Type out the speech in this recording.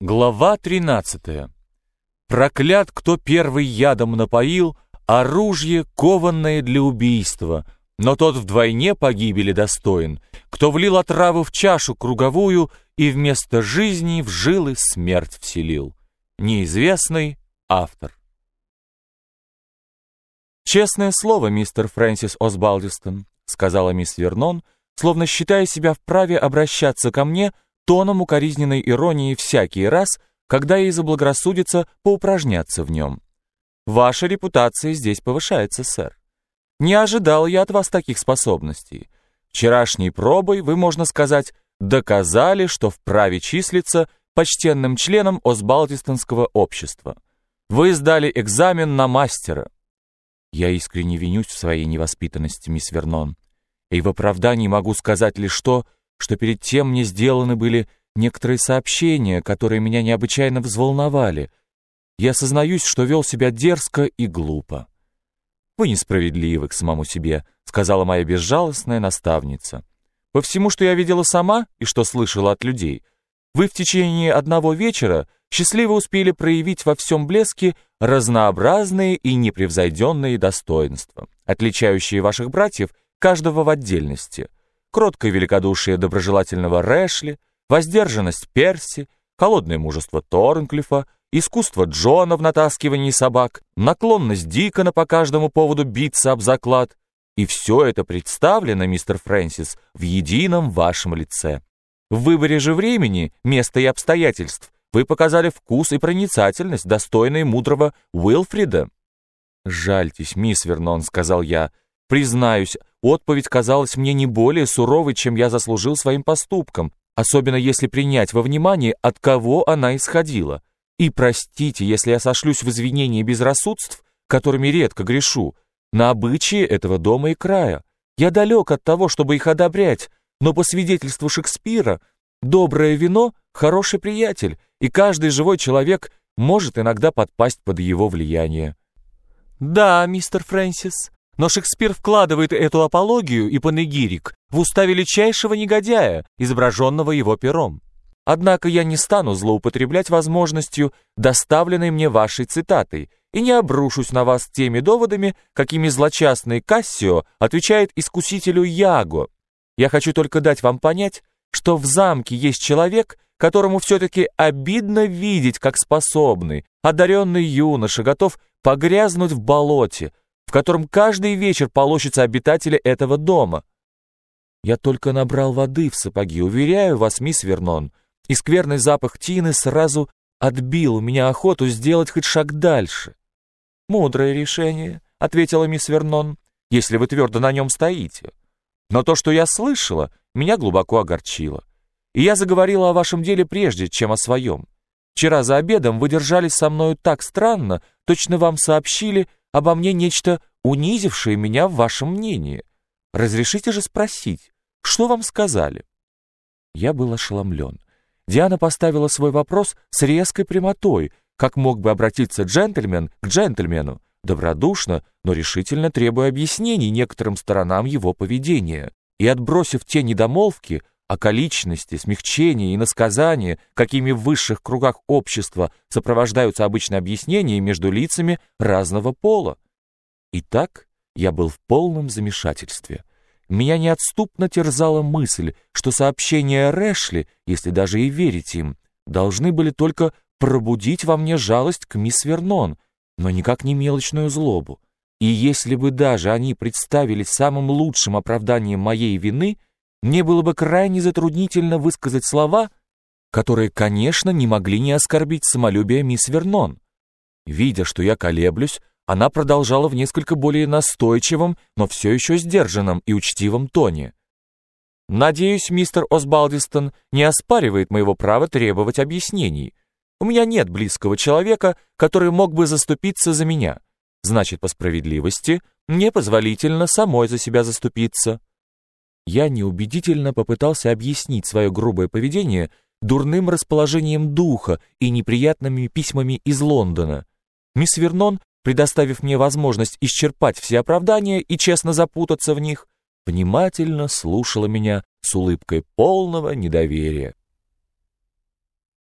Глава 13. Проклят, кто первый ядом напоил, оружие, кованное для убийства, но тот вдвойне погибели достоин, кто влил отраву в чашу круговую и вместо жизни в жилы смерть вселил. Неизвестный автор. «Честное слово, мистер Фрэнсис Осбалдистон», — сказала мисс Вернон, словно считая себя вправе обращаться ко мне — тоном укоризненной иронии всякий раз, когда ей заблагорассудится поупражняться в нем. Ваша репутация здесь повышается, сэр. Не ожидал я от вас таких способностей. Вчерашней пробой вы, можно сказать, доказали, что вправе числиться почтенным членом Осбалтистонского общества. Вы сдали экзамен на мастера. Я искренне винюсь в своей невоспитанности, мисс Вернон, и в оправдании могу сказать лишь то, что перед тем мне сделаны были некоторые сообщения, которые меня необычайно взволновали. Я сознаюсь, что вел себя дерзко и глупо. «Вы несправедливы к самому себе», — сказала моя безжалостная наставница. «По всему, что я видела сама и что слышала от людей, вы в течение одного вечера счастливо успели проявить во всем блеске разнообразные и непревзойденные достоинства, отличающие ваших братьев каждого в отдельности — кроткое великодушие доброжелательного Рэшли, воздержанность Перси, холодное мужество Торнклифа, искусство Джона в натаскивании собак, наклонность Дикона по каждому поводу биться об заклад. И все это представлено, мистер Фрэнсис, в едином вашем лице. В выборе же времени, места и обстоятельств вы показали вкус и проницательность, достойные мудрого Уилфрида. «Жальтесь, мисс Вернон», — сказал я, — Признаюсь, отповедь казалась мне не более суровой, чем я заслужил своим поступком, особенно если принять во внимание, от кого она исходила. И простите, если я сошлюсь в извинения безрассудств, которыми редко грешу, на обычаи этого дома и края. Я далек от того, чтобы их одобрять, но по свидетельству Шекспира, доброе вино — хороший приятель, и каждый живой человек может иногда подпасть под его влияние. «Да, мистер Фрэнсис, но Шекспир вкладывает эту апологию и панегирик в уста величайшего негодяя, изображенного его пером. Однако я не стану злоупотреблять возможностью, доставленной мне вашей цитатой, и не обрушусь на вас теми доводами, какими злочастный Кассио отвечает искусителю Яго. Я хочу только дать вам понять, что в замке есть человек, которому все-таки обидно видеть, как способный, одаренный юноша готов погрязнуть в болоте, в котором каждый вечер полощутся обитатели этого дома. Я только набрал воды в сапоги, уверяю вас, мисс Вернон, и скверный запах тины сразу отбил у меня охоту сделать хоть шаг дальше. «Мудрое решение», — ответила мисс Вернон, — «если вы твердо на нем стоите. Но то, что я слышала, меня глубоко огорчило. И я заговорила о вашем деле прежде, чем о своем. Вчера за обедом вы держались со мною так странно, точно вам сообщили, обо мне нечто унизившее меня в вашем мнении. Разрешите же спросить, что вам сказали?» Я был ошеломлен. Диана поставила свой вопрос с резкой прямотой, как мог бы обратиться джентльмен к джентльмену, добродушно, но решительно требуя объяснений некоторым сторонам его поведения. И отбросив те недомолвки, околичности, смягчения и насказания, какими в высших кругах общества сопровождаются обычно объяснения между лицами разного пола. Итак, я был в полном замешательстве. Меня неотступно терзала мысль, что сообщения Рэшли, если даже и верить им, должны были только пробудить во мне жалость к мисс Вернон, но никак не мелочную злобу. И если бы даже они представились самым лучшим оправданием моей вины — мне было бы крайне затруднительно высказать слова, которые, конечно, не могли не оскорбить самолюбие мисс Вернон. Видя, что я колеблюсь, она продолжала в несколько более настойчивом, но все еще сдержанном и учтивом тоне. «Надеюсь, мистер Осбалдистон не оспаривает моего права требовать объяснений. У меня нет близкого человека, который мог бы заступиться за меня. Значит, по справедливости, мне позволительно самой за себя заступиться». Я неубедительно попытался объяснить свое грубое поведение дурным расположением духа и неприятными письмами из Лондона. Мисс Вернон, предоставив мне возможность исчерпать все оправдания и честно запутаться в них, внимательно слушала меня с улыбкой полного недоверия.